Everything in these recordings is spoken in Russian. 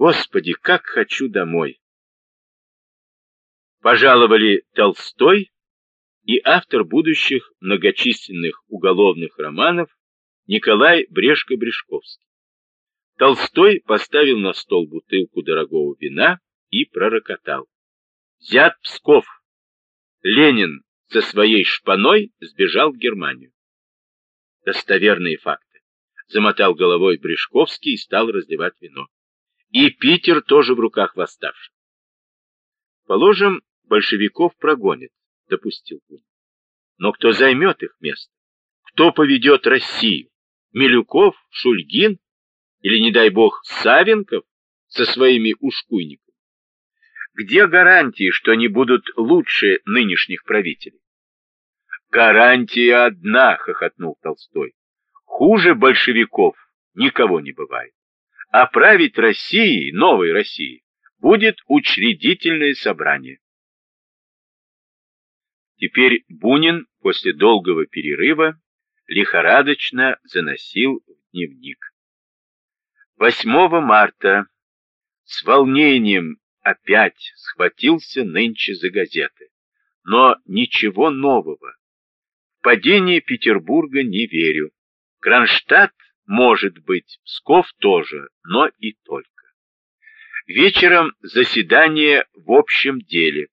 Господи, как хочу домой! Пожаловали Толстой и автор будущих многочисленных уголовных романов Николай Брешко-Брешковский. Толстой поставил на стол бутылку дорогого вина и пророкотал. Взят Псков. Ленин со своей шпаной сбежал в Германию. Достоверные факты. Замотал головой Брешковский и стал разливать вино. И Питер тоже в руках восставших. Положим, большевиков прогонят, допустил Бунин. Но кто займет их место? Кто поведет Россию? Милюков, Шульгин или, не дай бог, Савенков со своими ушкуйниками? Где гарантии, что они будут лучше нынешних правителей? Гарантия одна, хохотнул Толстой. Хуже большевиков никого не бывает. А править Россией, новой Россией, будет учредительное собрание. Теперь Бунин после долгого перерыва лихорадочно заносил в дневник. 8 марта с волнением опять схватился нынче за газеты. Но ничего нового. В падение Петербурга не верю. Кронштадт может быть, Псков тоже, но и только. Вечером заседание в общем деле.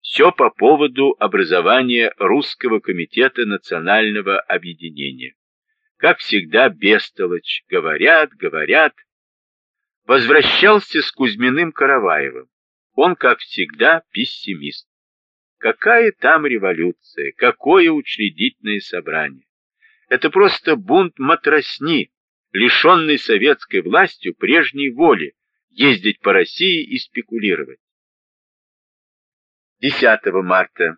Все по поводу образования Русского комитета национального объединения. Как всегда, бестолочь. Говорят, говорят. Возвращался с Кузьминым Караваевым. Он, как всегда, пессимист. Какая там революция, какое учредительное собрание. Это просто бунт матросни, лишенный советской властью прежней воли ездить по России и спекулировать. 10 марта.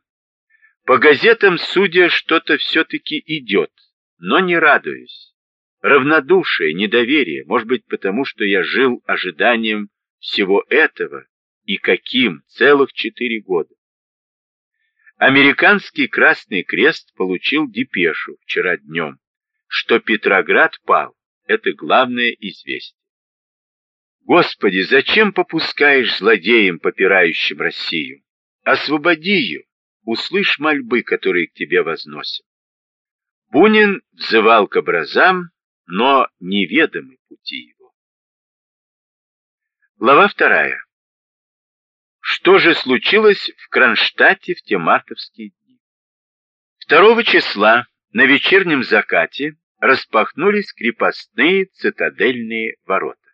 По газетам, судя, что-то все-таки идет, но не радуюсь. Равнодушие, недоверие, может быть, потому что я жил ожиданием всего этого, и каким, целых четыре года. Американский Красный Крест получил депешу вчера днем, что Петроград пал, это главное известие. Господи, зачем попускаешь злодеям, попирающим Россию? Освободи ее, услышь мольбы, которые к тебе возносят. Бунин взывал к образам, но неведомы пути его. Глава вторая. Что же случилось в Кронштадте в те мартовские дни? Второго числа на вечернем закате распахнулись крепостные цитадельные ворота.